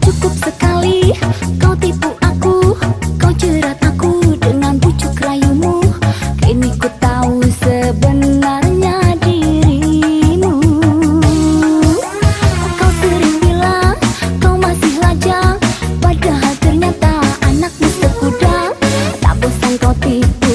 Cukup sekali kau tipu aku, kau jerat aku dengan bujuk rayumu. Kini ku tahu sebenarnya dirimu. Kau sering bilang kau masih lajang, padahal ternyata anakmu sekuda. Tak bosan kau tipu.